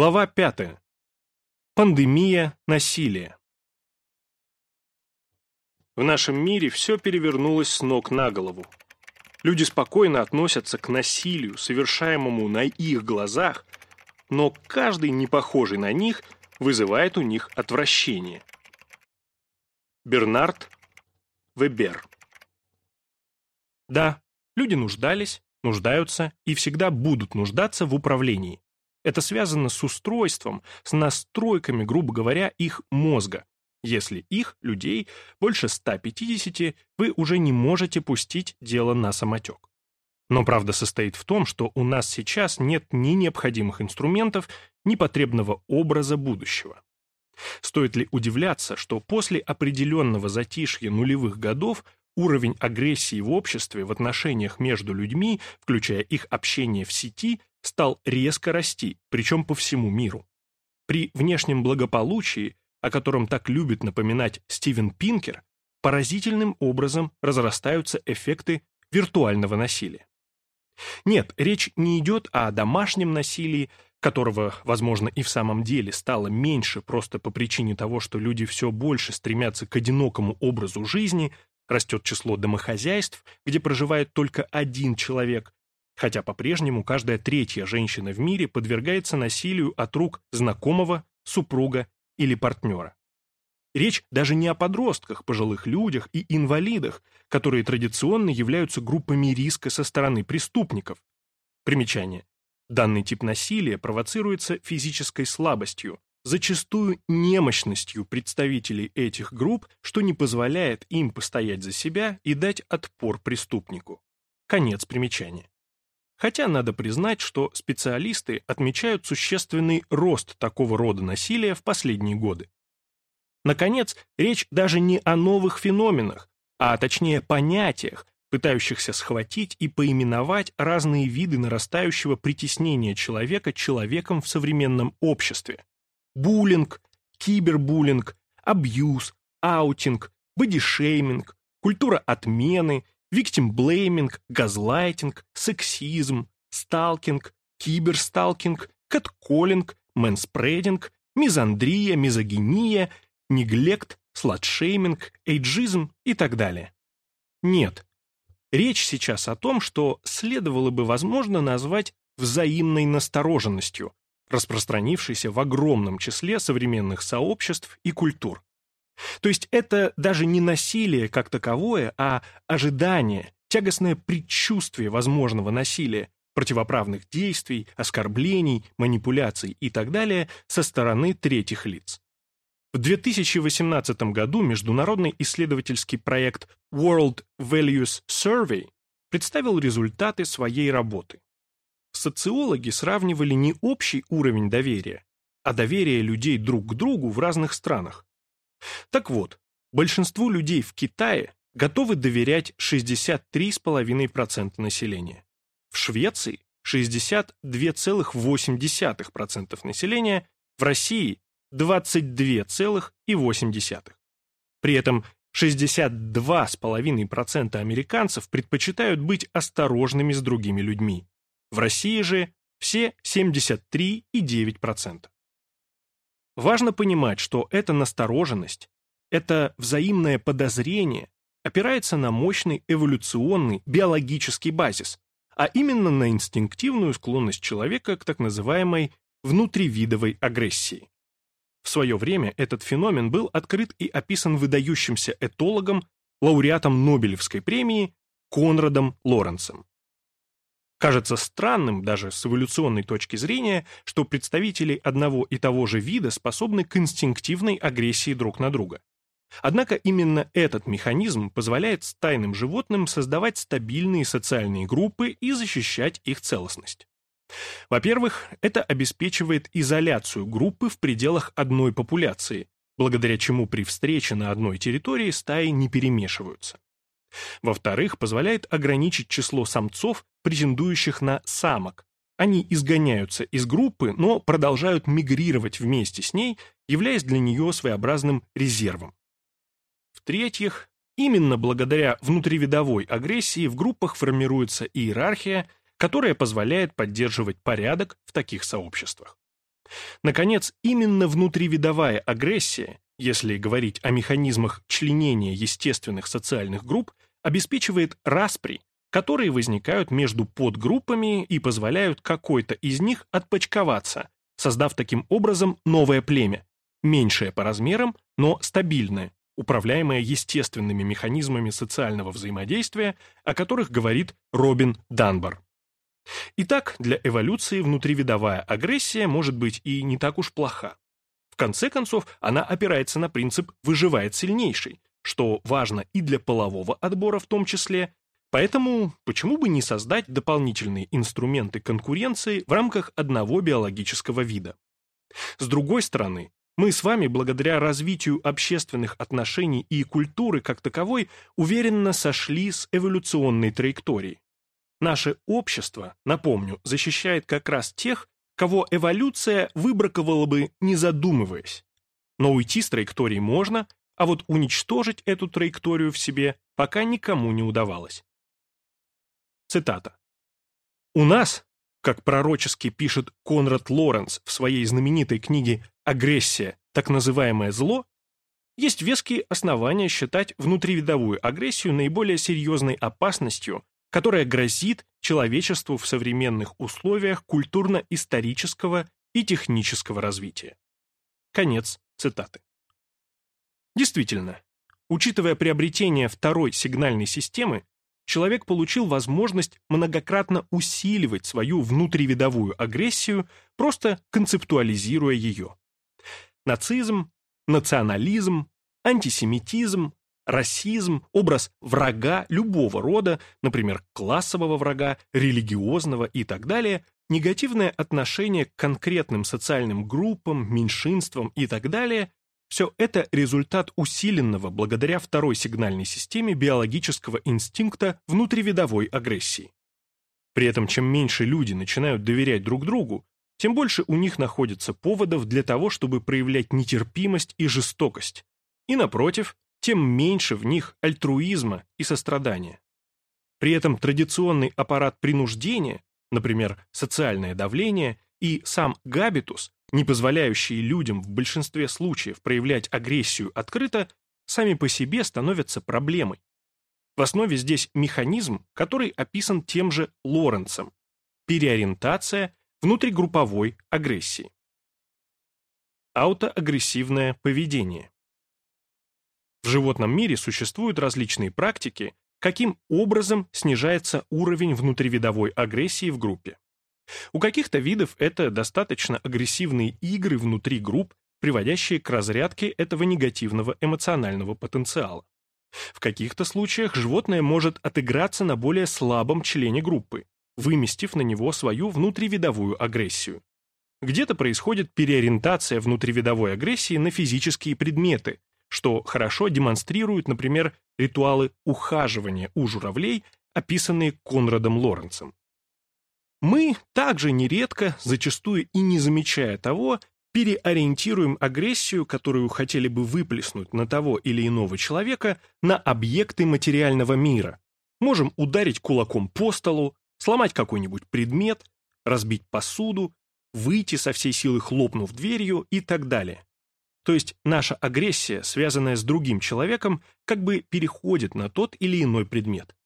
Глава 5. Пандемия насилия. В нашем мире все перевернулось с ног на голову. Люди спокойно относятся к насилию, совершаемому на их глазах, но каждый, не похожий на них, вызывает у них отвращение. Бернард Вебер Да, люди нуждались, нуждаются и всегда будут нуждаться в управлении. Это связано с устройством, с настройками, грубо говоря, их мозга. Если их, людей, больше 150, вы уже не можете пустить дело на самотек. Но правда состоит в том, что у нас сейчас нет ни необходимых инструментов, ни потребного образа будущего. Стоит ли удивляться, что после определенного затишья нулевых годов уровень агрессии в обществе в отношениях между людьми, включая их общение в сети, стал резко расти, причем по всему миру. При внешнем благополучии, о котором так любит напоминать Стивен Пинкер, поразительным образом разрастаются эффекты виртуального насилия. Нет, речь не идет о домашнем насилии, которого, возможно, и в самом деле стало меньше просто по причине того, что люди все больше стремятся к одинокому образу жизни, растет число домохозяйств, где проживает только один человек, хотя по-прежнему каждая третья женщина в мире подвергается насилию от рук знакомого, супруга или партнера. Речь даже не о подростках, пожилых людях и инвалидах, которые традиционно являются группами риска со стороны преступников. Примечание. Данный тип насилия провоцируется физической слабостью, зачастую немощностью представителей этих групп, что не позволяет им постоять за себя и дать отпор преступнику. Конец примечания. Хотя надо признать, что специалисты отмечают существенный рост такого рода насилия в последние годы. Наконец, речь даже не о новых феноменах, а точнее понятиях, пытающихся схватить и поименовать разные виды нарастающего притеснения человека человеком в современном обществе. Буллинг, кибербуллинг, абьюз, аутинг, бодишейминг, культура отмены – виктимблейминг, газлайтинг, сексизм, сталкинг, киберсталкинг, кэтколлинг, мэнспрединг, мизандрия, мизогиния, неглект, сладшейминг, эйджизм и так далее. Нет. Речь сейчас о том, что следовало бы, возможно, назвать взаимной настороженностью, распространившейся в огромном числе современных сообществ и культур. То есть это даже не насилие как таковое, а ожидание, тягостное предчувствие возможного насилия, противоправных действий, оскорблений, манипуляций и так далее со стороны третьих лиц. В 2018 году международный исследовательский проект World Values Survey представил результаты своей работы. Социологи сравнивали не общий уровень доверия, а доверие людей друг к другу в разных странах, так вот, большинству людей в Китае готовы доверять 63,5% населения. В Швеции 62,8% населения, в России 22,8%. При этом 62,5% американцев предпочитают быть осторожными с другими людьми. В России же все 73,9%. Важно понимать, что эта настороженность, это взаимное подозрение опирается на мощный эволюционный биологический базис, а именно на инстинктивную склонность человека к так называемой внутривидовой агрессии. В свое время этот феномен был открыт и описан выдающимся этологом, лауреатом Нобелевской премии Конрадом Лоренцем. Кажется странным, даже с эволюционной точки зрения, что представители одного и того же вида способны к инстинктивной агрессии друг на друга. Однако именно этот механизм позволяет стайным животным создавать стабильные социальные группы и защищать их целостность. Во-первых, это обеспечивает изоляцию группы в пределах одной популяции, благодаря чему при встрече на одной территории стаи не перемешиваются. Во-вторых, позволяет ограничить число самцов, претендующих на самок. Они изгоняются из группы, но продолжают мигрировать вместе с ней, являясь для нее своеобразным резервом. В-третьих, именно благодаря внутривидовой агрессии в группах формируется иерархия, которая позволяет поддерживать порядок в таких сообществах. Наконец, именно внутривидовая агрессия, если говорить о механизмах членения естественных социальных групп, обеспечивает распри, которые возникают между подгруппами и позволяют какой-то из них отпочковаться, создав таким образом новое племя, меньшее по размерам, но стабильное, управляемое естественными механизмами социального взаимодействия, о которых говорит Робин Данбар. Итак, для эволюции внутривидовая агрессия может быть и не так уж плоха. В конце концов, она опирается на принцип «выживает сильнейший», что важно и для полового отбора в том числе, поэтому почему бы не создать дополнительные инструменты конкуренции в рамках одного биологического вида. С другой стороны, мы с вами, благодаря развитию общественных отношений и культуры как таковой, уверенно сошли с эволюционной траектории. Наше общество, напомню, защищает как раз тех, кого эволюция выбраковала бы, не задумываясь. Но уйти с траектории можно, а вот уничтожить эту траекторию в себе пока никому не удавалось. Цитата. «У нас, как пророчески пишет Конрад Лоренс в своей знаменитой книге «Агрессия. Так называемое зло», есть веские основания считать внутривидовую агрессию наиболее серьезной опасностью которая грозит человечеству в современных условиях культурно-исторического и технического развития. Конец цитаты. Действительно, учитывая приобретение второй сигнальной системы, человек получил возможность многократно усиливать свою внутривидовую агрессию, просто концептуализируя ее. Нацизм, национализм, антисемитизм, расизм, образ врага любого рода, например, классового врага, религиозного и так далее, негативное отношение к конкретным социальным группам, меньшинствам и так далее – все это результат усиленного благодаря второй сигнальной системе биологического инстинкта внутривидовой агрессии. При этом чем меньше люди начинают доверять друг другу, тем больше у них находится поводов для того, чтобы проявлять нетерпимость и жестокость. И напротив, тем меньше в них альтруизма и сострадания. При этом традиционный аппарат принуждения, например, социальное давление и сам габитус, не позволяющие людям в большинстве случаев проявлять агрессию открыто, сами по себе становятся проблемой. В основе здесь механизм, который описан тем же Лоренцем – переориентация внутригрупповой агрессии. Аутоагрессивное поведение. В животном мире существуют различные практики, каким образом снижается уровень внутривидовой агрессии в группе. У каких-то видов это достаточно агрессивные игры внутри групп, приводящие к разрядке этого негативного эмоционального потенциала. В каких-то случаях животное может отыграться на более слабом члене группы, выместив на него свою внутривидовую агрессию. Где-то происходит переориентация внутривидовой агрессии на физические предметы, что хорошо демонстрируют, например, ритуалы ухаживания у журавлей, описанные Конрадом Лоренцем. Мы также нередко, зачастую и не замечая того, переориентируем агрессию, которую хотели бы выплеснуть на того или иного человека, на объекты материального мира. Можем ударить кулаком по столу, сломать какой-нибудь предмет, разбить посуду, выйти со всей силы хлопнув дверью и так далее. То есть наша агрессия, связанная с другим человеком, как бы переходит на тот или иной предмет.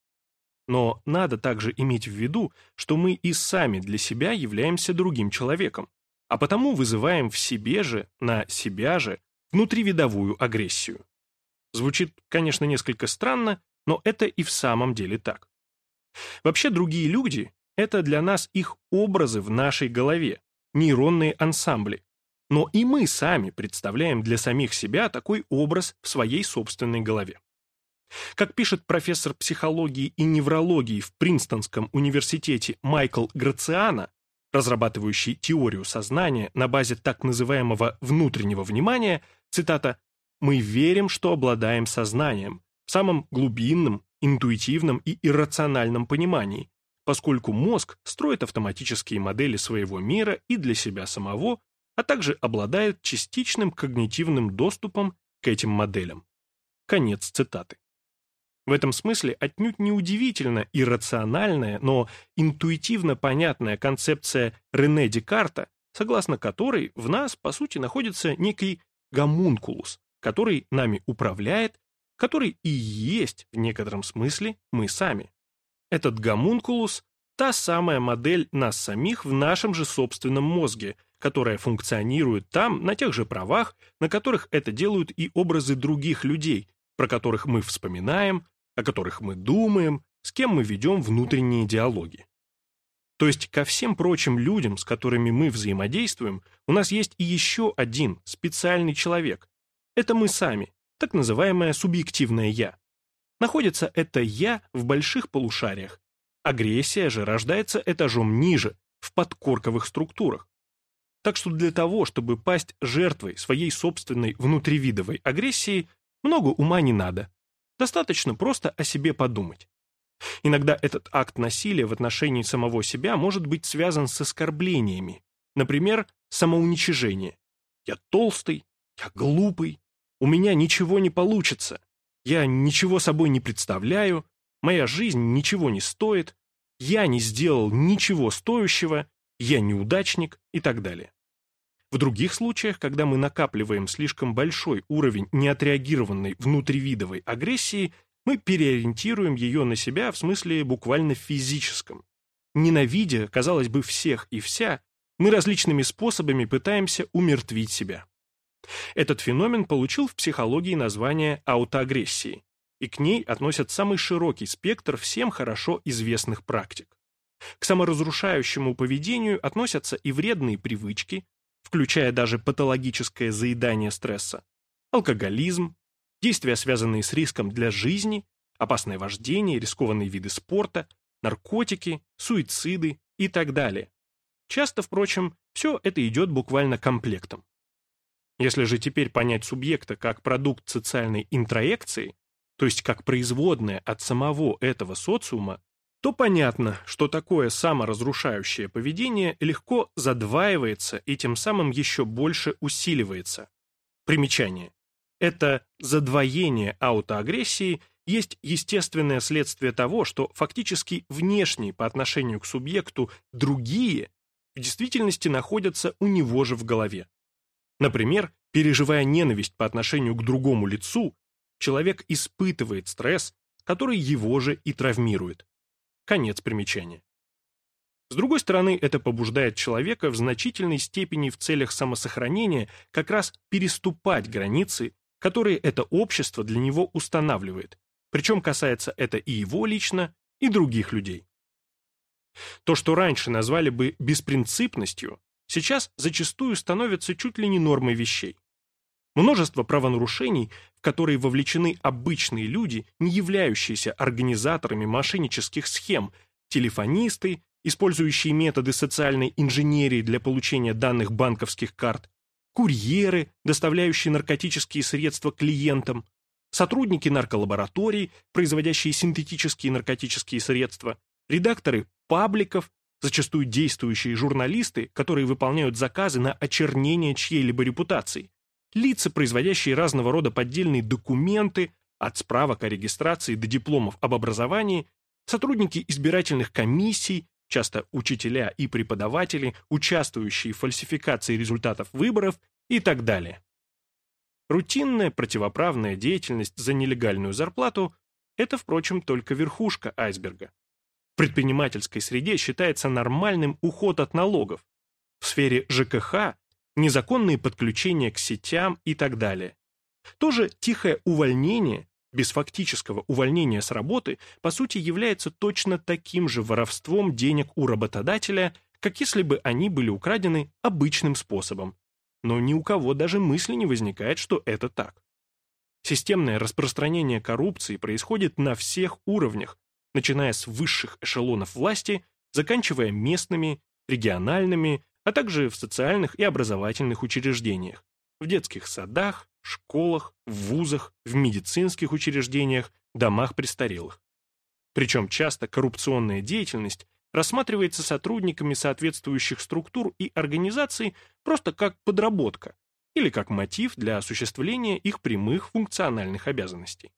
Но надо также иметь в виду, что мы и сами для себя являемся другим человеком, а потому вызываем в себе же, на себя же, внутривидовую агрессию. Звучит, конечно, несколько странно, но это и в самом деле так. Вообще другие люди – это для нас их образы в нашей голове, нейронные ансамбли, но и мы сами представляем для самих себя такой образ в своей собственной голове. Как пишет профессор психологии и неврологии в Принстонском университете Майкл Грациано, разрабатывающий теорию сознания на базе так называемого внутреннего внимания, цитата, «Мы верим, что обладаем сознанием, в самом глубинном, интуитивном и иррациональном понимании, поскольку мозг строит автоматические модели своего мира и для себя самого, а также обладает частичным когнитивным доступом к этим моделям. Конец цитаты. В этом смысле отнюдь неудивительно иррациональная, но интуитивно понятная концепция Рене Декарта, согласно которой в нас, по сути, находится некий гомункулус, который нами управляет, который и есть, в некотором смысле, мы сами. Этот гомункулус – та самая модель нас самих в нашем же собственном мозге, которая функционирует там на тех же правах, на которых это делают и образы других людей, про которых мы вспоминаем, о которых мы думаем, с кем мы ведем внутренние диалоги. То есть ко всем прочим людям, с которыми мы взаимодействуем, у нас есть и еще один специальный человек. Это мы сами, так называемое субъективное «я». Находится это «я» в больших полушариях. Агрессия же рождается этажом ниже, в подкорковых структурах. Так что для того, чтобы пасть жертвой своей собственной внутривидовой агрессии, много ума не надо. Достаточно просто о себе подумать. Иногда этот акт насилия в отношении самого себя может быть связан с оскорблениями. Например, самоуничижение. «Я толстый», «Я глупый», «У меня ничего не получится», «Я ничего собой не представляю», «Моя жизнь ничего не стоит», «Я не сделал ничего стоящего», «Я неудачник» и так далее. В других случаях, когда мы накапливаем слишком большой уровень неотреагированной внутривидовой агрессии, мы переориентируем ее на себя в смысле буквально физическом. Ненавидя, казалось бы, всех и вся, мы различными способами пытаемся умертвить себя. Этот феномен получил в психологии название аутоагрессии, и к ней относят самый широкий спектр всем хорошо известных практик. К саморазрушающему поведению относятся и вредные привычки, включая даже патологическое заедание стресса, алкоголизм, действия, связанные с риском для жизни, опасное вождение, рискованные виды спорта, наркотики, суициды и так далее. Часто, впрочем, все это идет буквально комплектом. Если же теперь понять субъекта как продукт социальной интроекции, то есть как производное от самого этого социума, то понятно, что такое саморазрушающее поведение легко задваивается и тем самым еще больше усиливается. Примечание. Это задвоение аутоагрессии есть естественное следствие того, что фактически внешние по отношению к субъекту другие в действительности находятся у него же в голове. Например, переживая ненависть по отношению к другому лицу, человек испытывает стресс, который его же и травмирует. Конец примечания. С другой стороны, это побуждает человека в значительной степени в целях самосохранения как раз переступать границы, которые это общество для него устанавливает, причем касается это и его лично, и других людей. То, что раньше назвали бы беспринципностью, сейчас зачастую становится чуть ли не нормой вещей. Множество правонарушений, в которые вовлечены обычные люди, не являющиеся организаторами мошеннических схем, телефонисты, использующие методы социальной инженерии для получения данных банковских карт, курьеры, доставляющие наркотические средства клиентам, сотрудники нарколабораторий, производящие синтетические наркотические средства, редакторы пабликов, зачастую действующие журналисты, которые выполняют заказы на очернение чьей-либо репутации, лица, производящие разного рода поддельные документы, от справок о регистрации до дипломов об образовании, сотрудники избирательных комиссий, часто учителя и преподаватели, участвующие в фальсификации результатов выборов и так далее. Рутинная противоправная деятельность за нелегальную зарплату – это, впрочем, только верхушка айсберга. В предпринимательской среде считается нормальным уход от налогов. В сфере ЖКХ незаконные подключения к сетям и так далее. Тоже тихое увольнение, без фактического увольнения с работы, по сути является точно таким же воровством денег у работодателя, как если бы они были украдены обычным способом. Но ни у кого даже мысли не возникает, что это так. Системное распространение коррупции происходит на всех уровнях, начиная с высших эшелонов власти, заканчивая местными, региональными, а также в социальных и образовательных учреждениях, в детских садах, школах, в вузах, в медицинских учреждениях, домах престарелых. Причем часто коррупционная деятельность рассматривается сотрудниками соответствующих структур и организаций просто как подработка или как мотив для осуществления их прямых функциональных обязанностей.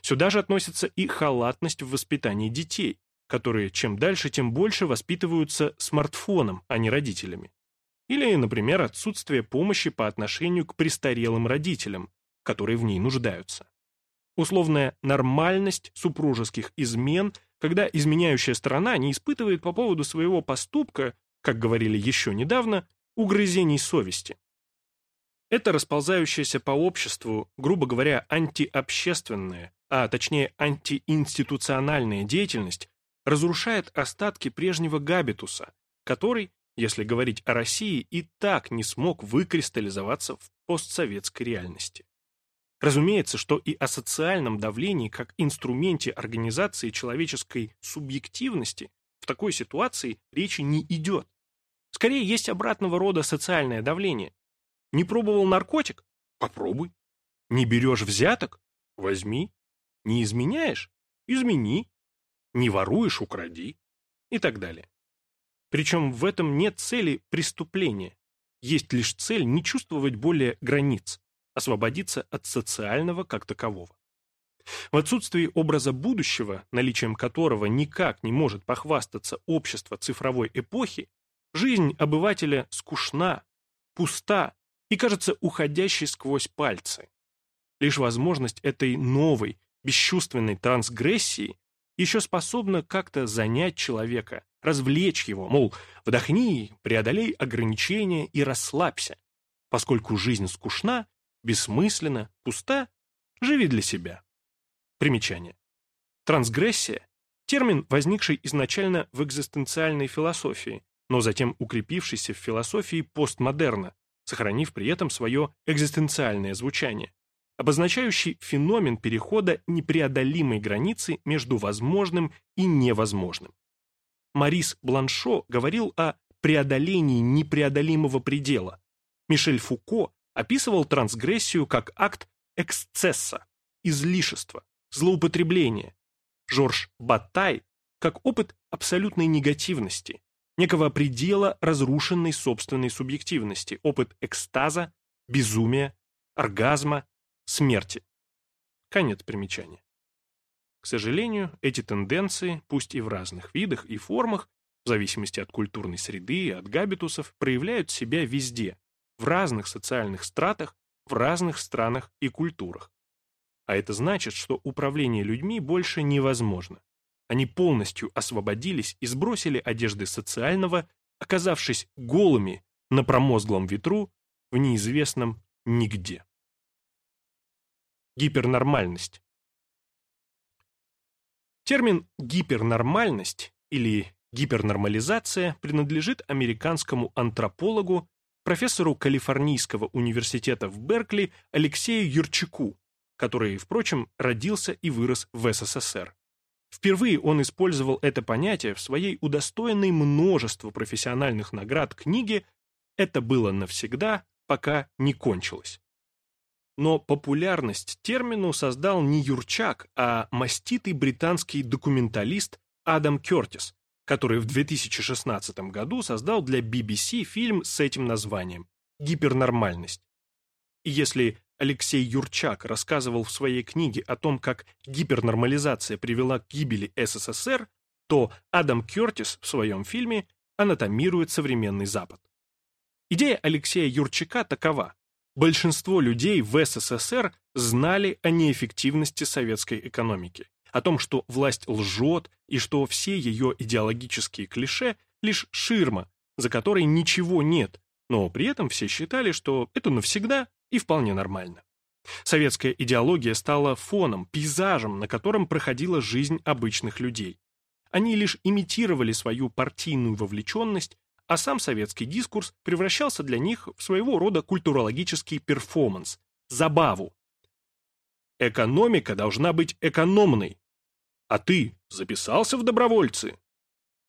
Сюда же относится и халатность в воспитании детей, которые чем дальше, тем больше воспитываются смартфоном, а не родителями. или, например, отсутствие помощи по отношению к престарелым родителям, которые в ней нуждаются. Условная нормальность супружеских измен, когда изменяющая сторона не испытывает по поводу своего поступка, как говорили еще недавно, угрызений совести. Это расползающаяся по обществу, грубо говоря, антиобщественная, а точнее антиинституциональная деятельность разрушает остатки прежнего габитуса, который, если говорить о России, и так не смог выкристаллизоваться в постсоветской реальности. Разумеется, что и о социальном давлении как инструменте организации человеческой субъективности в такой ситуации речи не идет. Скорее, есть обратного рода социальное давление. Не пробовал наркотик? Попробуй. Не берешь взяток? Возьми. Не изменяешь? Измени. Не воруешь? Укради. И так далее. Причем в этом нет цели преступления. Есть лишь цель не чувствовать более границ, освободиться от социального как такового. В отсутствии образа будущего, наличием которого никак не может похвастаться общество цифровой эпохи, жизнь обывателя скучна, пуста и кажется уходящей сквозь пальцы. Лишь возможность этой новой, бесчувственной трансгрессии еще способна как-то занять человека, развлечь его, мол, вдохни, преодолей ограничения и расслабься. Поскольку жизнь скучна, бессмысленна, пуста, живи для себя. Примечание. Трансгрессия – термин, возникший изначально в экзистенциальной философии, но затем укрепившийся в философии постмодерна, сохранив при этом свое экзистенциальное звучание, обозначающий феномен перехода непреодолимой границы между возможным и невозможным. Марис Бланшо говорил о преодолении непреодолимого предела. Мишель Фуко описывал трансгрессию как акт эксцесса, излишества, злоупотребления. Жорж Баттай как опыт абсолютной негативности, некого предела разрушенной собственной субъективности, опыт экстаза, безумия, оргазма, смерти. Конец примечания. К сожалению, эти тенденции, пусть и в разных видах и формах, в зависимости от культурной среды и от габитусов, проявляют себя везде, в разных социальных стратах, в разных странах и культурах. А это значит, что управление людьми больше невозможно. Они полностью освободились и сбросили одежды социального, оказавшись голыми на промозглом ветру в неизвестном нигде. Гипернормальность. Термин «гипернормальность» или гипернормализация принадлежит американскому антропологу, профессору Калифорнийского университета в Беркли Алексею Юрчаку, который, впрочем, родился и вырос в СССР. Впервые он использовал это понятие в своей удостоенной множество профессиональных наград книге «Это было навсегда, пока не кончилось». Но популярность термину создал не Юрчак, а маститый британский документалист Адам Кертис, который в 2016 году создал для BBC фильм с этим названием «Гипернормальность». И если Алексей Юрчак рассказывал в своей книге о том, как гипернормализация привела к гибели СССР, то Адам Кертис в своем фильме анатомирует современный Запад. Идея Алексея Юрчака такова. Большинство людей в СССР знали о неэффективности советской экономики, о том, что власть лжет и что все ее идеологические клише – лишь ширма, за которой ничего нет, но при этом все считали, что это навсегда и вполне нормально. Советская идеология стала фоном, пейзажем, на котором проходила жизнь обычных людей. Они лишь имитировали свою партийную вовлеченность а сам советский дискурс превращался для них в своего рода культурологический перформанс, забаву. Экономика должна быть экономной. А ты записался в добровольцы?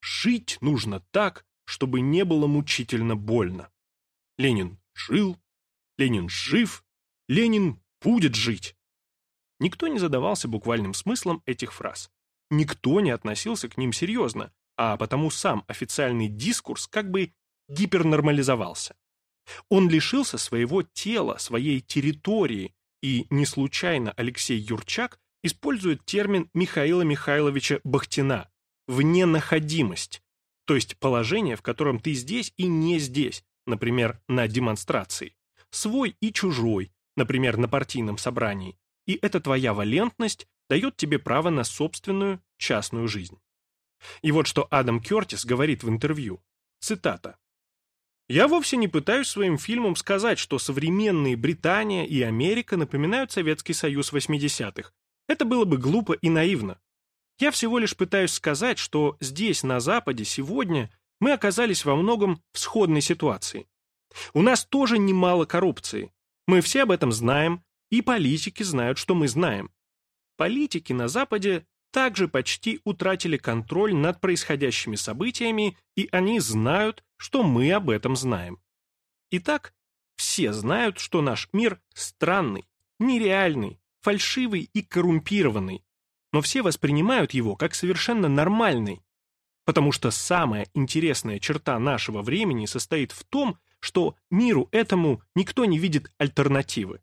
Жить нужно так, чтобы не было мучительно больно. Ленин жил, Ленин жив, Ленин будет жить. Никто не задавался буквальным смыслом этих фраз. Никто не относился к ним серьезно, а потому сам официальный дискурс как бы гипернормализовался. Он лишился своего тела, своей территории, и не случайно Алексей Юрчак использует термин Михаила Михайловича Бахтина «вненаходимость», то есть положение, в котором ты здесь и не здесь, например, на демонстрации, свой и чужой, например, на партийном собрании, и эта твоя валентность дает тебе право на собственную частную жизнь. И вот что Адам Кертис говорит в интервью. Цитата. «Я вовсе не пытаюсь своим фильмом сказать, что современные Британия и Америка напоминают Советский Союз 80-х. Это было бы глупо и наивно. Я всего лишь пытаюсь сказать, что здесь, на Западе, сегодня мы оказались во многом в сходной ситуации. У нас тоже немало коррупции. Мы все об этом знаем, и политики знают, что мы знаем. Политики на Западе также почти утратили контроль над происходящими событиями, и они знают, что мы об этом знаем. Итак, все знают, что наш мир странный, нереальный, фальшивый и коррумпированный, но все воспринимают его как совершенно нормальный, потому что самая интересная черта нашего времени состоит в том, что миру этому никто не видит альтернативы.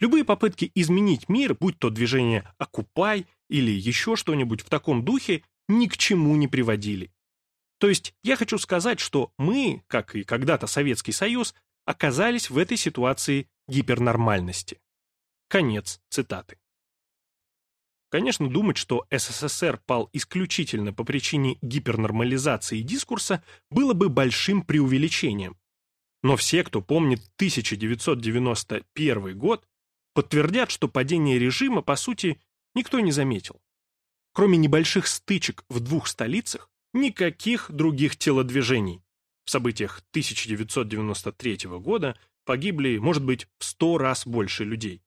Любые попытки изменить мир, будь то движение «Окупай» или еще что-нибудь в таком духе, ни к чему не приводили. То есть я хочу сказать, что мы, как и когда-то Советский Союз, оказались в этой ситуации гипернормальности. Конец цитаты. Конечно, думать, что СССР пал исключительно по причине гипернормализации дискурса, было бы большим преувеличением. Но все, кто помнит 1991 год, подтвердят, что падение режима, по сути, никто не заметил. Кроме небольших стычек в двух столицах, никаких других телодвижений. В событиях 1993 года погибли, может быть, в сто раз больше людей.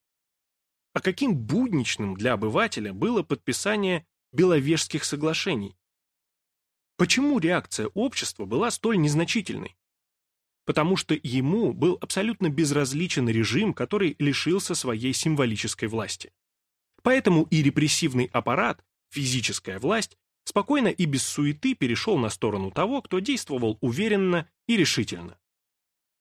А каким будничным для обывателя было подписание Беловежских соглашений? Почему реакция общества была столь незначительной? Потому что ему был абсолютно безразличен режим, который лишился своей символической власти. Поэтому и репрессивный аппарат, физическая власть, спокойно и без суеты перешел на сторону того, кто действовал уверенно и решительно.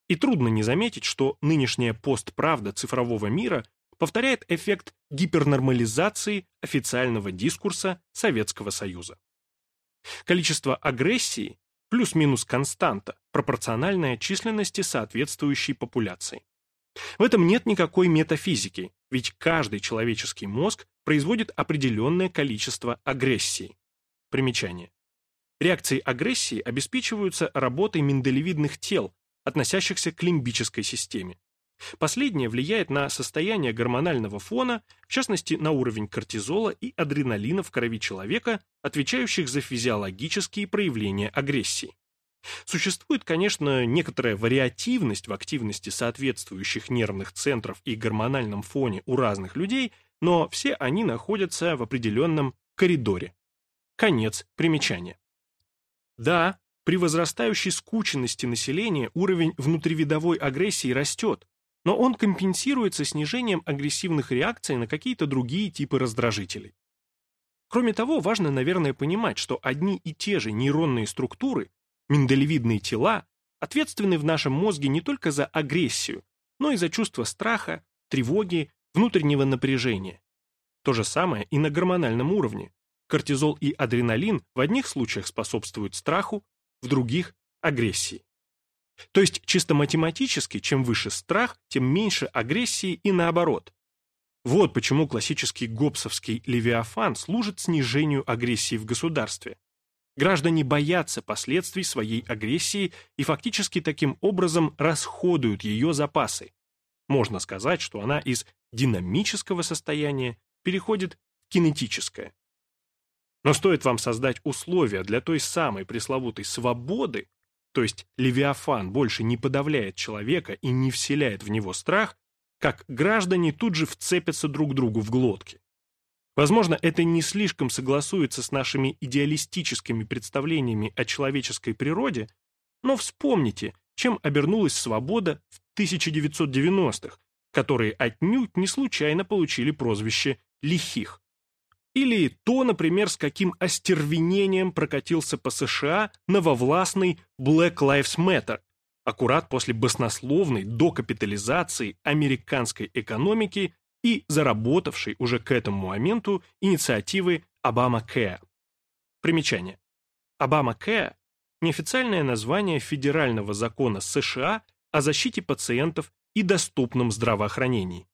И трудно не заметить, что нынешняя постправда цифрового мира повторяет эффект гипернормализации официального дискурса Советского Союза. Количество агрессии плюс-минус константа, пропорциональная численности соответствующей популяции. В этом нет никакой метафизики, ведь каждый человеческий мозг производит определенное количество агрессии. Примечание. Реакции агрессии обеспечиваются работой миндалевидных тел, относящихся к лимбической системе. Последнее влияет на состояние гормонального фона, в частности на уровень кортизола и адреналина в крови человека, отвечающих за физиологические проявления агрессии. Существует, конечно, некоторая вариативность в активности соответствующих нервных центров и гормональном фоне у разных людей, но все они находятся в определенном коридоре. Конец примечания. Да, при возрастающей скученности населения уровень внутривидовой агрессии растет, но он компенсируется снижением агрессивных реакций на какие-то другие типы раздражителей. Кроме того, важно, наверное, понимать, что одни и те же нейронные структуры, миндалевидные тела, ответственны в нашем мозге не только за агрессию, но и за чувство страха, тревоги, внутреннего напряжения. То же самое и на гормональном уровне. Кортизол и адреналин в одних случаях способствуют страху, в других – агрессии. То есть чисто математически, чем выше страх, тем меньше агрессии и наоборот. Вот почему классический гоббсовский левиафан служит снижению агрессии в государстве. Граждане боятся последствий своей агрессии и фактически таким образом расходуют ее запасы. Можно сказать, что она из динамического состояния переходит в кинетическое. Но стоит вам создать условия для той самой пресловутой свободы, то есть Левиафан больше не подавляет человека и не вселяет в него страх, как граждане тут же вцепятся друг другу в глотки. Возможно, это не слишком согласуется с нашими идеалистическими представлениями о человеческой природе, но вспомните, чем обернулась свобода в 1990-х, которые отнюдь не случайно получили прозвище «лихих». Или то, например, с каким остервенением прокатился по США нововластный Black Lives Matter, аккурат после баснословной докапитализации американской экономики и заработавшей уже к этому моменту инициативы Обама Care. Примечание. Обама Care неофициальное название федерального закона США о защите пациентов и доступном здравоохранении.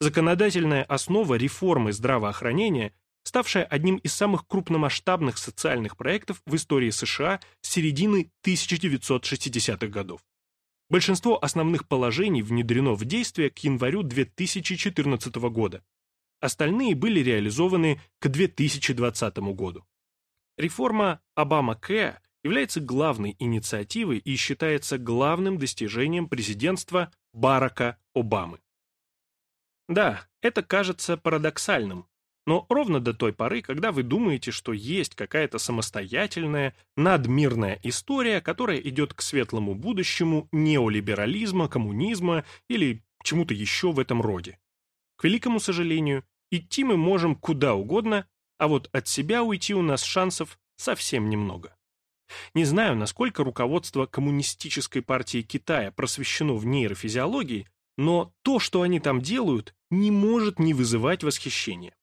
Законодательная основа реформы здравоохранения, ставшая одним из самых крупномасштабных социальных проектов в истории США с середины 1960-х годов. Большинство основных положений внедрено в действие к январю 2014 года. Остальные были реализованы к 2020 году. Реформа Обама-Кэ является главной инициативой и считается главным достижением президентства Барака Обамы. Да, это кажется парадоксальным, но ровно до той поры, когда вы думаете, что есть какая-то самостоятельная, надмирная история, которая идет к светлому будущему неолиберализма, коммунизма или чему-то еще в этом роде. К великому сожалению, идти мы можем куда угодно, а вот от себя уйти у нас шансов совсем немного. Не знаю, насколько руководство Коммунистической партии Китая просвещено в нейрофизиологии, но то, что они там делают, не может не вызывать восхищения.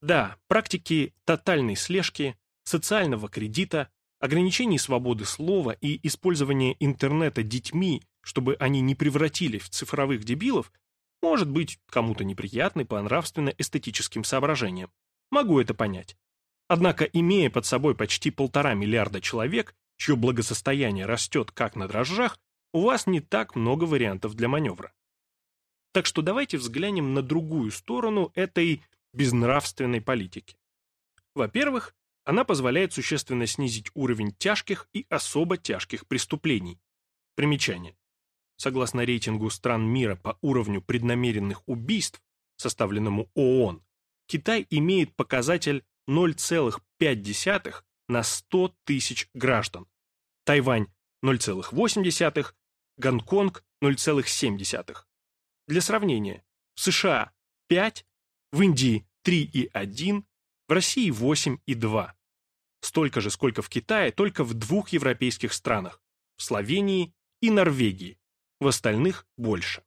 Да, практики тотальной слежки, социального кредита, ограничений свободы слова и использования интернета детьми, чтобы они не превратились в цифровых дебилов, может быть кому-то неприятны по нравственно-эстетическим соображениям. Могу это понять. Однако, имея под собой почти полтора миллиарда человек, чье благосостояние растет как на дрожжах, у вас не так много вариантов для маневра. Так что давайте взглянем на другую сторону этой безнравственной политики. Во-первых, она позволяет существенно снизить уровень тяжких и особо тяжких преступлений. Примечание. Согласно рейтингу стран мира по уровню преднамеренных убийств, составленному ООН, Китай имеет показатель 0,5 на 100 тысяч граждан. Тайвань 0,8, Гонконг 0,7. Для сравнения, в США 5, в Индии 3,1, в России 8,2. Столько же, сколько в Китае, только в двух европейских странах, в Словении и Норвегии, в остальных больше.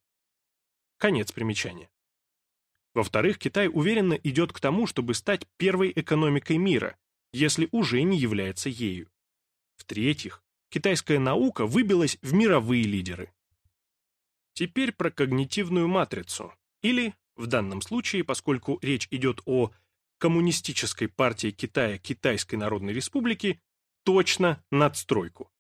Конец примечания. Во-вторых, Китай уверенно идет к тому, чтобы стать первой экономикой мира, если уже не является ею. В-третьих, китайская наука выбилась в мировые лидеры. Теперь про когнитивную матрицу, или, в данном случае, поскольку речь идет о Коммунистической партии Китая Китайской Народной Республики, точно надстройку.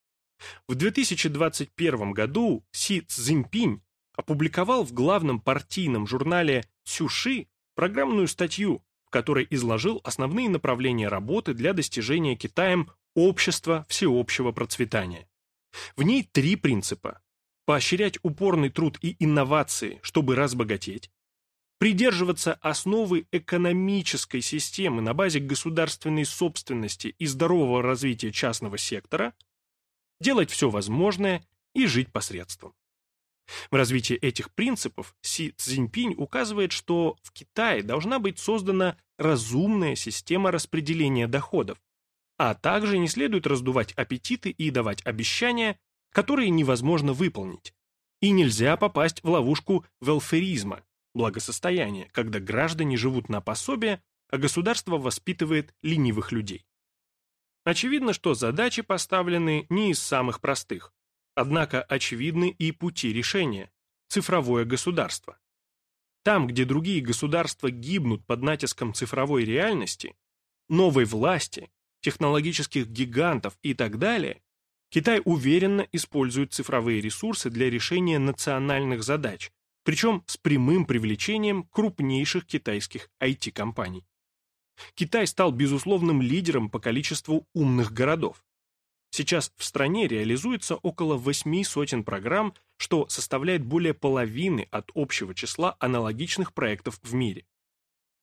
В 2021 году Си Цзиньпинь опубликовал в главном партийном журнале Цюши программную статью, в которой изложил основные направления работы для достижения Китаем общества всеобщего процветания. В ней три принципа. Поощрять упорный труд и инновации, чтобы разбогатеть, придерживаться основы экономической системы на базе государственной собственности и здорового развития частного сектора, делать все возможное и жить посредством. В развитии этих принципов Си Цзиньпинь указывает, что в Китае должна быть создана разумная система распределения доходов, а также не следует раздувать аппетиты и давать обещания, которые невозможно выполнить. И нельзя попасть в ловушку велферизма, благосостояния, когда граждане живут на пособие, а государство воспитывает ленивых людей. Очевидно, что задачи поставлены не из самых простых. Однако очевидны и пути решения – цифровое государство. Там, где другие государства гибнут под натиском цифровой реальности, новой власти, технологических гигантов и так далее, Китай уверенно использует цифровые ресурсы для решения национальных задач, причем с прямым привлечением крупнейших китайских IT-компаний. Китай стал безусловным лидером по количеству умных городов. Сейчас в стране реализуется около восьми сотен программ, что составляет более половины от общего числа аналогичных проектов в мире.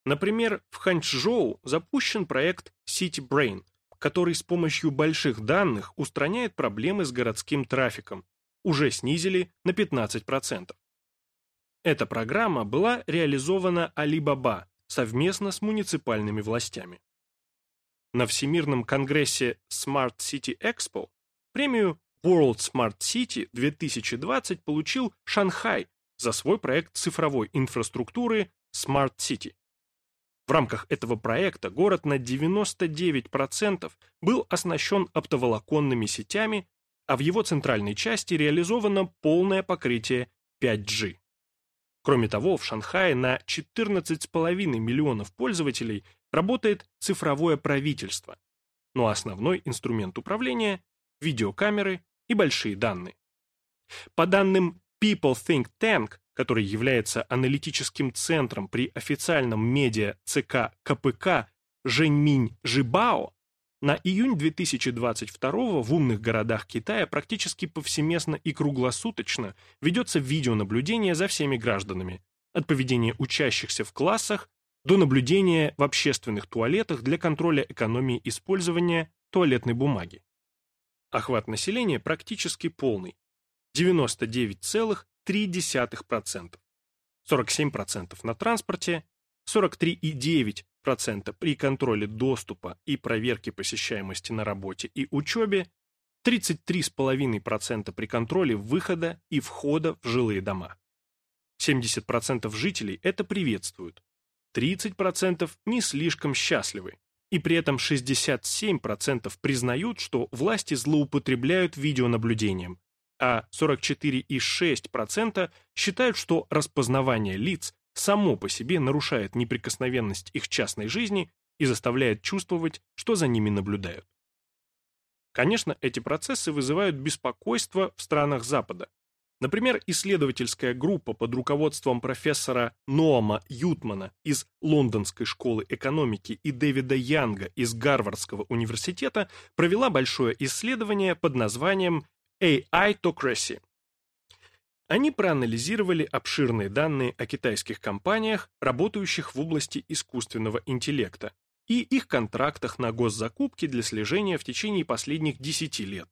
Например, в Ханчжоу запущен проект City Brain, который с помощью больших данных устраняет проблемы с городским трафиком, уже снизили на 15%. Эта программа была реализована Alibaba совместно с муниципальными властями. На Всемирном конгрессе Smart City Expo премию World Smart City 2020 получил Шанхай за свой проект цифровой инфраструктуры Smart City. В рамках этого проекта город на 99% был оснащен оптоволоконными сетями, а в его центральной части реализовано полное покрытие 5G. Кроме того, в Шанхае на 14,5 миллионов пользователей работает цифровое правительство, но основной инструмент управления – видеокамеры и большие данные. По данным People Think Tank, который является аналитическим центром при официальном медиа ЦК КПК Жэньминь Жибао, на июнь 2022 в умных городах Китая практически повсеместно и круглосуточно ведется видеонаблюдение за всеми гражданами, от поведения учащихся в классах до наблюдения в общественных туалетах для контроля экономии использования туалетной бумаги. Охват населения практически полный – 99,3%. 47% на транспорте, 43,9% при контроле доступа и проверке посещаемости на работе и учебе, 33,5% при контроле выхода и входа в жилые дома. 70% жителей это приветствуют, 30% не слишком счастливы, и при этом 67% признают, что власти злоупотребляют видеонаблюдением, а 44,6% считают, что распознавание лиц само по себе нарушает неприкосновенность их частной жизни и заставляет чувствовать, что за ними наблюдают. Конечно, эти процессы вызывают беспокойство в странах Запада. Например, исследовательская группа под руководством профессора Ноама Ютмана из Лондонской школы экономики и Дэвида Янга из Гарвардского университета провела большое исследование под названием AI-tocracy они проанализировали обширные данные о китайских компаниях, работающих в области искусственного интеллекта, и их контрактах на госзакупки для слежения в течение последних 10 лет.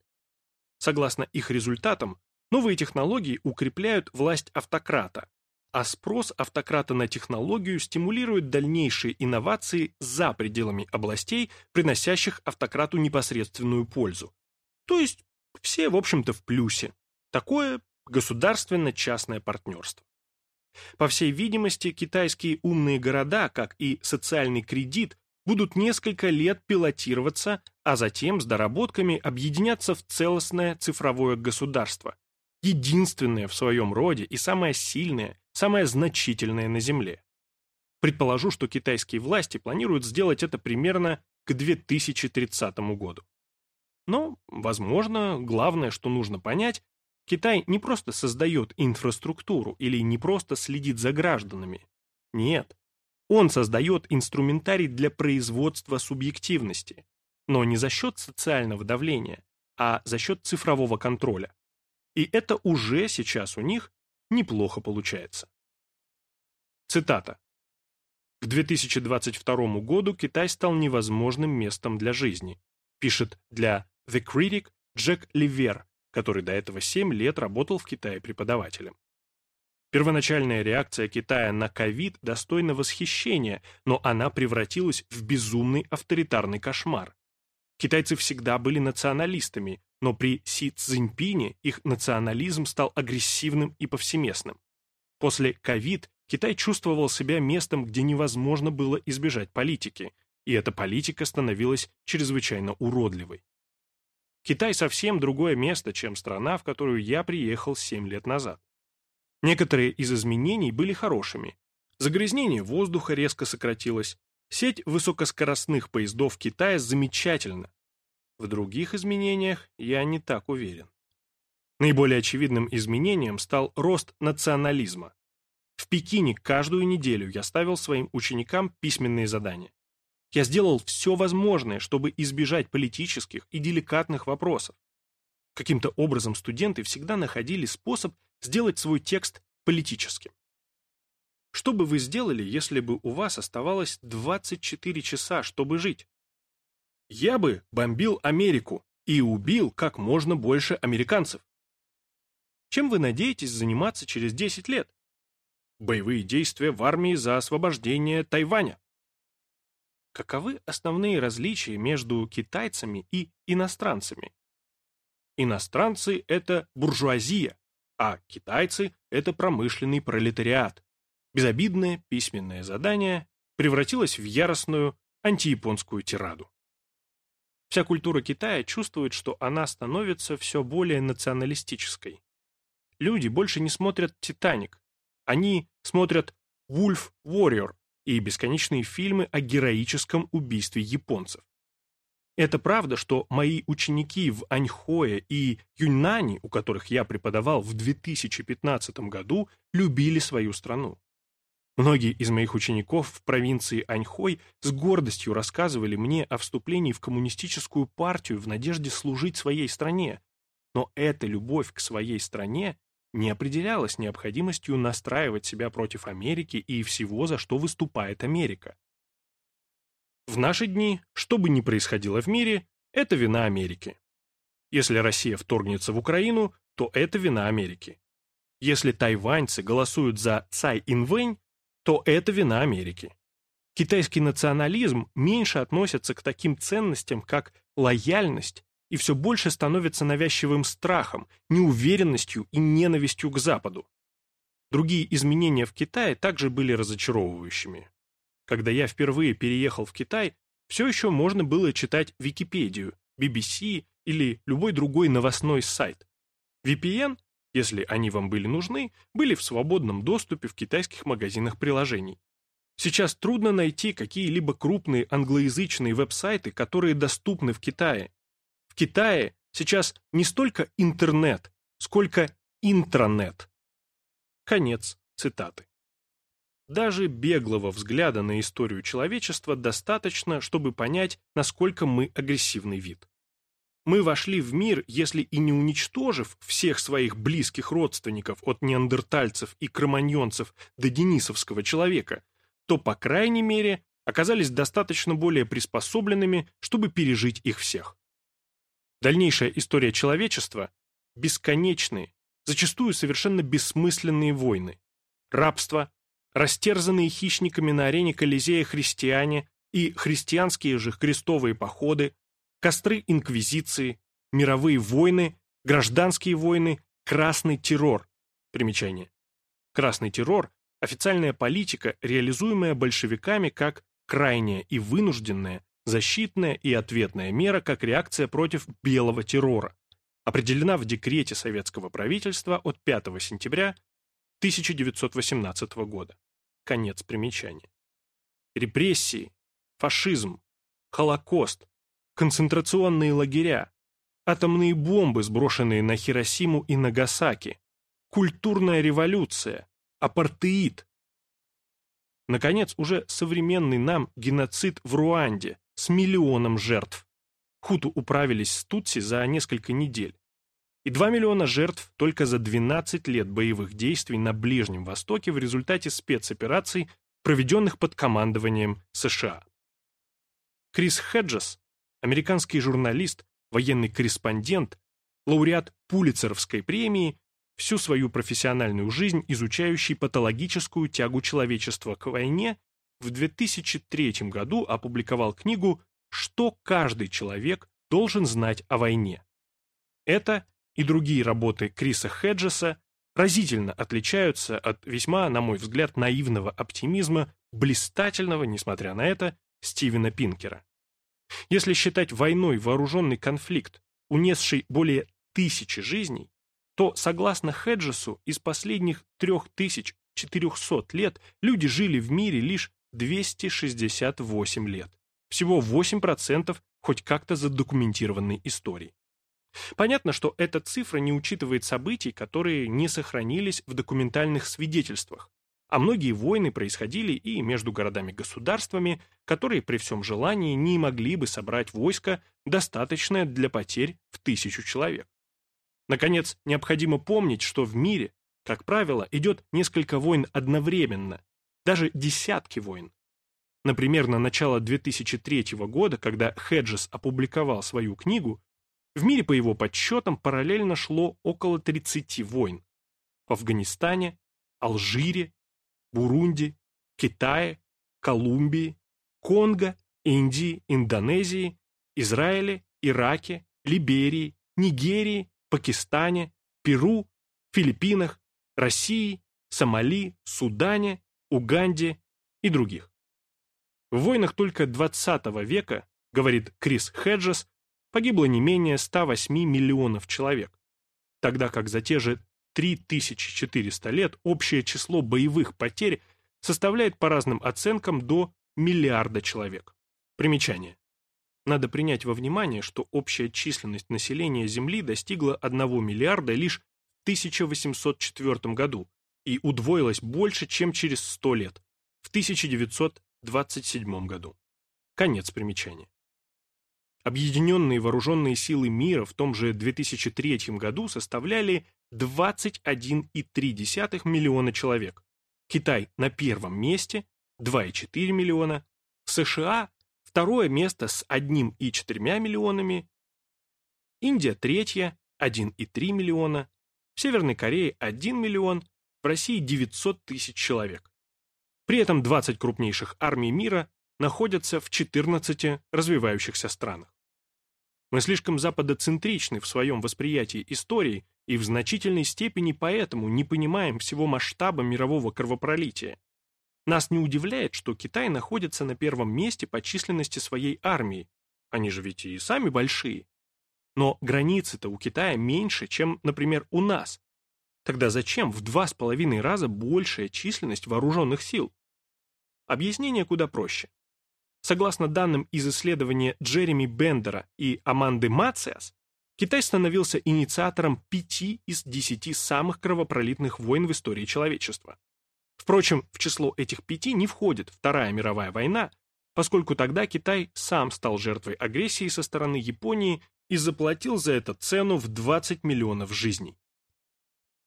Согласно их результатам, новые технологии укрепляют власть автократа, а спрос автократа на технологию стимулирует дальнейшие инновации за пределами областей, приносящих автократу непосредственную пользу. То есть все, в общем-то, в плюсе. Такое государственно-частное партнерство. По всей видимости, китайские умные города, как и социальный кредит, будут несколько лет пилотироваться, а затем с доработками объединяться в целостное цифровое государство, единственное в своем роде и самое сильное, самое значительное на Земле. Предположу, что китайские власти планируют сделать это примерно к 2030 году. Но, возможно, главное, что нужно понять, Китай не просто создает инфраструктуру или не просто следит за гражданами. Нет. Он создает инструментарий для производства субъективности, но не за счет социального давления, а за счет цифрового контроля. И это уже сейчас у них неплохо получается. Цитата. К 2022 году Китай стал невозможным местом для жизни, пишет для The Critic Джек Ливер который до этого 7 лет работал в Китае преподавателем. Первоначальная реакция Китая на ковид достойна восхищения, но она превратилась в безумный авторитарный кошмар. Китайцы всегда были националистами, но при Си Цзиньпине их национализм стал агрессивным и повсеместным. После ковид Китай чувствовал себя местом, где невозможно было избежать политики, и эта политика становилась чрезвычайно уродливой. Китай совсем другое место, чем страна, в которую я приехал 7 лет назад. Некоторые из изменений были хорошими. Загрязнение воздуха резко сократилось. Сеть высокоскоростных поездов Китая замечательна. В других изменениях я не так уверен. Наиболее очевидным изменением стал рост национализма. В Пекине каждую неделю я ставил своим ученикам письменные задания. Я сделал все возможное, чтобы избежать политических и деликатных вопросов. Каким-то образом студенты всегда находили способ сделать свой текст политическим. Что бы вы сделали, если бы у вас оставалось 24 часа, чтобы жить? Я бы бомбил Америку и убил как можно больше американцев. Чем вы надеетесь заниматься через 10 лет? Боевые действия в армии за освобождение Тайваня. Каковы основные различия между китайцами и иностранцами? Иностранцы – это буржуазия, а китайцы – это промышленный пролетариат. Безобидное письменное задание превратилась в яростную антияпонскую тираду. Вся культура Китая чувствует, что она становится все более националистической. Люди больше не смотрят «Титаник», они смотрят «Wolf Warrior» и бесконечные фильмы о героическом убийстве японцев. Это правда, что мои ученики в Аньхое и Юньнани, у которых я преподавал в 2015 году, любили свою страну. Многие из моих учеников в провинции Аньхой с гордостью рассказывали мне о вступлении в коммунистическую партию в надежде служить своей стране. Но эта любовь к своей стране не определялась необходимостью настраивать себя против Америки и всего, за что выступает Америка. В наши дни, что бы ни происходило в мире, это вина Америки. Если Россия вторгнется в Украину, то это вина Америки. Если тайваньцы голосуют за Цай Инвэнь, то это вина Америки. Китайский национализм меньше относится к таким ценностям, как лояльность, и все больше становится навязчивым страхом, неуверенностью и ненавистью к Западу. Другие изменения в Китае также были разочаровывающими. Когда я впервые переехал в Китай, все еще можно было читать Википедию, BBC или любой другой новостной сайт. VPN, если они вам были нужны, были в свободном доступе в китайских магазинах приложений. Сейчас трудно найти какие-либо крупные англоязычные веб-сайты, которые доступны в Китае. Китае сейчас не столько интернет, сколько интранет. Конец цитаты. Даже беглого взгляда на историю человечества достаточно, чтобы понять, насколько мы агрессивный вид. Мы вошли в мир, если и не уничтожив всех своих близких родственников от неандертальцев и кроманьонцев до денисовского человека, то, по крайней мере, оказались достаточно более приспособленными, чтобы пережить их всех. Дальнейшая история человечества – бесконечные, зачастую совершенно бессмысленные войны, рабство, растерзанные хищниками на арене Колизея христиане и христианские же крестовые походы, костры инквизиции, мировые войны, гражданские войны, красный террор. Примечание. Красный террор – официальная политика, реализуемая большевиками как крайняя и вынужденная, защитная и ответная мера как реакция против белого террора, определена в декрете советского правительства от 5 сентября 1918 года. Конец примечания. Репрессии, фашизм, Холокост, концентрационные лагеря, атомные бомбы, сброшенные на Хиросиму и Нагасаки, культурная революция, апартеид. Наконец, уже современный нам геноцид в Руанде с миллионом жертв. Хуту управились с Тутси за несколько недель. И 2 миллиона жертв только за 12 лет боевых действий на Ближнем Востоке в результате спецопераций, проведенных под командованием США. Крис Хеджес, американский журналист, военный корреспондент, лауреат Пулицеровской премии, всю свою профессиональную жизнь изучающий патологическую тягу человечества к войне, в 2003 году опубликовал книгу «Что каждый человек должен знать о войне». Это и другие работы Криса Хеджеса разительно отличаются от весьма, на мой взгляд, наивного оптимизма блистательного, несмотря на это, Стивена Пинкера. Если считать войной вооруженный конфликт, унесший более тысячи жизней, то, согласно Хеджесу, из последних 3400 лет люди жили в мире лишь 268 лет. Всего 8% хоть как-то задокументированной истории. Понятно, что эта цифра не учитывает событий, которые не сохранились в документальных свидетельствах, а многие войны происходили и между городами-государствами, которые при всем желании не могли бы собрать войско, достаточное для потерь в тысячу человек. Наконец, необходимо помнить, что в мире, как правило, идет несколько войн одновременно, даже десятки войн. Например, на начало 2003 года, когда Хеджес опубликовал свою книгу, в мире, по его подсчетам, параллельно шло около 30 войн. В Афганистане, Алжире, Бурунди, Китае, Колумбии, Конго, Индии, Индонезии, Израиле, Ираке, Либерии, Нигерии, Пакистане, Перу, Филиппинах, России, Сомали, Судане, Уганде и других. В войнах только 20 века, говорит Крис Хеджес, погибло не менее 108 миллионов человек, тогда как за те же 3400 лет общее число боевых потерь составляет по разным оценкам до миллиарда человек. Примечание. Надо принять во внимание, что общая численность населения Земли достигла 1 миллиарда лишь в 1804 году и удвоилась больше, чем через 100 лет, в 1927 году. Конец примечания. Объединенные вооруженные силы мира в том же 2003 году составляли 21,3 миллиона человек. Китай на первом месте, 2,4 миллиона, США второе место с 1,4 миллионами, Индия третья, 1,3 миллиона, в Северной Корее 1 миллион, в России 900 тысяч человек. При этом 20 крупнейших армий мира находятся в 14 развивающихся странах. Мы слишком западоцентричны в своем восприятии истории и в значительной степени поэтому не понимаем всего масштаба мирового кровопролития. Нас не удивляет, что Китай находится на первом месте по численности своей армии. Они же ведь и сами большие. Но границы-то у Китая меньше, чем, например, у нас. Тогда зачем в два с половиной раза большая численность вооруженных сил? Объяснение куда проще. Согласно данным из исследования Джереми Бендера и Аманды Мациас, Китай становился инициатором пяти из десяти самых кровопролитных войн в истории человечества. Впрочем, в число этих пяти не входит Вторая мировая война, поскольку тогда Китай сам стал жертвой агрессии со стороны Японии и заплатил за это цену в 20 миллионов жизней.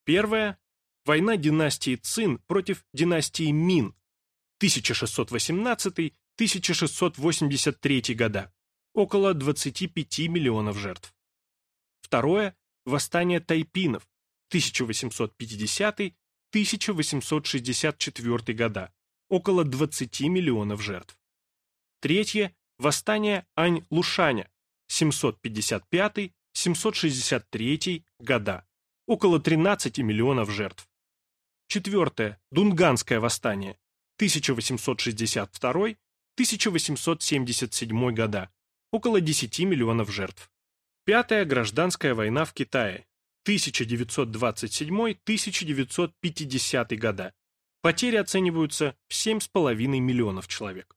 Первая – война династии Цин против династии Мин 1618-1683 года, около 25 миллионов жертв. Второе – восстание тайпинов 1850 1864 года, около 20 миллионов жертв. Третье – восстание Ань-Лушаня, 755-763 года, около 13 миллионов жертв. Четвертое – Дунганское восстание, 1862-1877 года, около 10 миллионов жертв. Пятая – Гражданская война в Китае, 1927-1950 года. Потери оцениваются в 7,5 миллионов человек.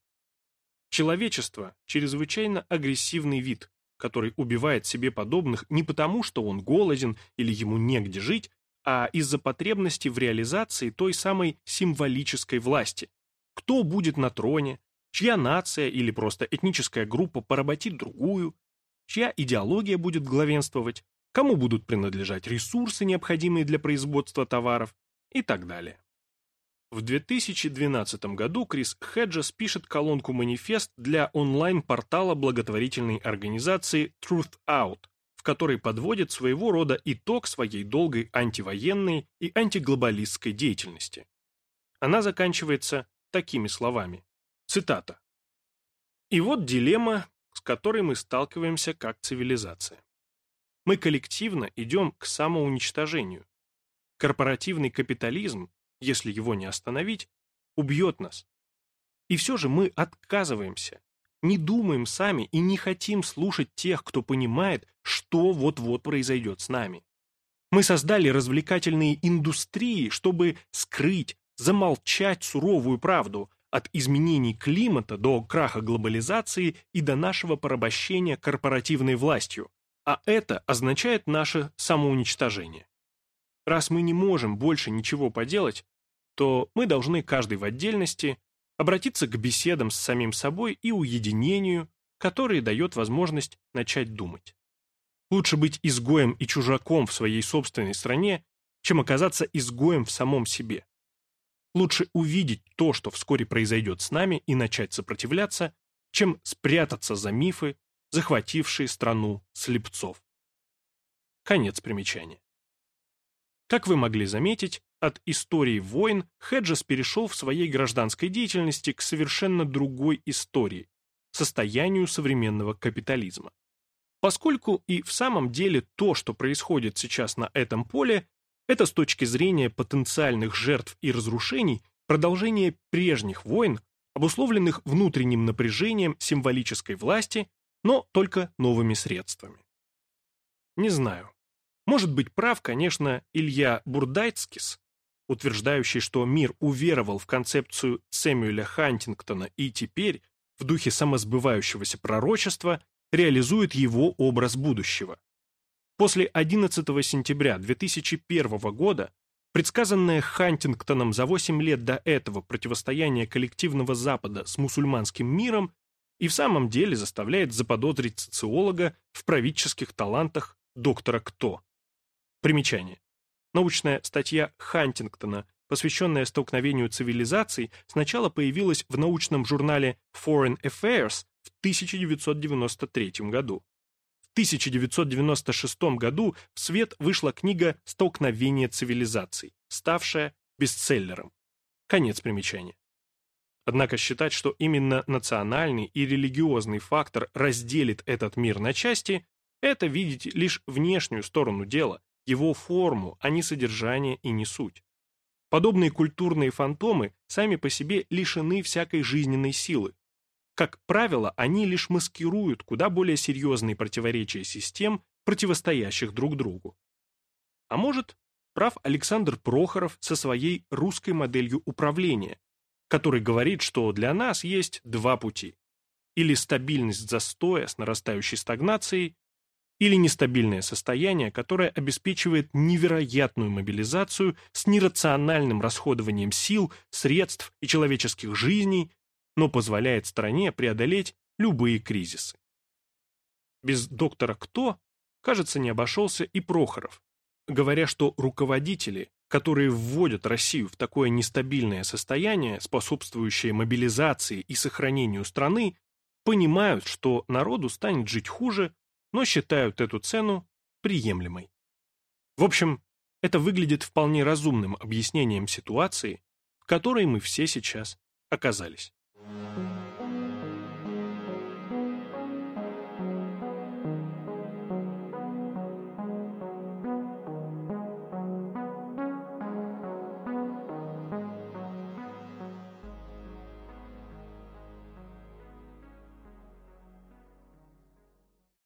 Человечество – чрезвычайно агрессивный вид, который убивает себе подобных не потому, что он голоден или ему негде жить, а из-за потребности в реализации той самой символической власти. Кто будет на троне, чья нация или просто этническая группа поработит другую, чья идеология будет главенствовать, кому будут принадлежать ресурсы, необходимые для производства товаров и так далее. В 2012 году Крис Хеджес пишет колонку-манифест для онлайн-портала благотворительной организации Truth Out, в которой подводит своего рода итог своей долгой антивоенной и антиглобалистской деятельности. Она заканчивается такими словами. Цитата. «И вот дилемма, с которой мы сталкиваемся как цивилизация. Мы коллективно идем к самоуничтожению. Корпоративный капитализм, если его не остановить, убьет нас. И все же мы отказываемся, не думаем сами и не хотим слушать тех, кто понимает, что вот-вот произойдет с нами. Мы создали развлекательные индустрии, чтобы скрыть, замолчать суровую правду от изменений климата до краха глобализации и до нашего порабощения корпоративной властью, а это означает наше самоуничтожение. Раз мы не можем больше ничего поделать, то мы должны каждый в отдельности обратиться к беседам с самим собой и уединению, которое дает возможность начать думать. Лучше быть изгоем и чужаком в своей собственной стране, чем оказаться изгоем в самом себе. Лучше увидеть то, что вскоре произойдет с нами, и начать сопротивляться, чем спрятаться за мифы, захватившие страну слепцов. Конец примечания. Как вы могли заметить, от истории войн Хеджес перешел в своей гражданской деятельности к совершенно другой истории – состоянию современного капитализма. Поскольку и в самом деле то, что происходит сейчас на этом поле, это с точки зрения потенциальных жертв и разрушений продолжение прежних войн, обусловленных внутренним напряжением символической власти, но только новыми средствами. Не знаю. Может быть прав, конечно, Илья Бурдайцкис, утверждающий, что мир уверовал в концепцию Сэмюэля Хантингтона и теперь, в духе самосбывающегося пророчества, реализует его образ будущего. После 11 сентября 2001 года предсказанное Хантингтоном за 8 лет до этого противостояние коллективного Запада с мусульманским миром и в самом деле заставляет заподозрить социолога в правительских талантах доктора Кто. Примечание. Научная статья Хантингтона, посвященная столкновению цивилизаций, сначала появилась в научном журнале Foreign Affairs в 1993 году. В 1996 году в свет вышла книга «Столкновение цивилизаций», ставшая бестселлером. Конец примечания. Однако считать, что именно национальный и религиозный фактор разделит этот мир на части, это видеть лишь внешнюю сторону дела, его форму, а не содержание и не суть. Подобные культурные фантомы сами по себе лишены всякой жизненной силы. Как правило, они лишь маскируют куда более серьезные противоречия систем, противостоящих друг другу. А может, прав Александр Прохоров со своей русской моделью управления, который говорит, что для нас есть два пути. Или стабильность застоя с нарастающей стагнацией, или нестабильное состояние, которое обеспечивает невероятную мобилизацию с нерациональным расходованием сил, средств и человеческих жизней, но позволяет стране преодолеть любые кризисы. Без доктора Кто, кажется, не обошелся и Прохоров, говоря, что руководители, которые вводят Россию в такое нестабильное состояние, способствующее мобилизации и сохранению страны, понимают, что народу станет жить хуже, но считают эту цену приемлемой. В общем, это выглядит вполне разумным объяснением ситуации, в которой мы все сейчас оказались.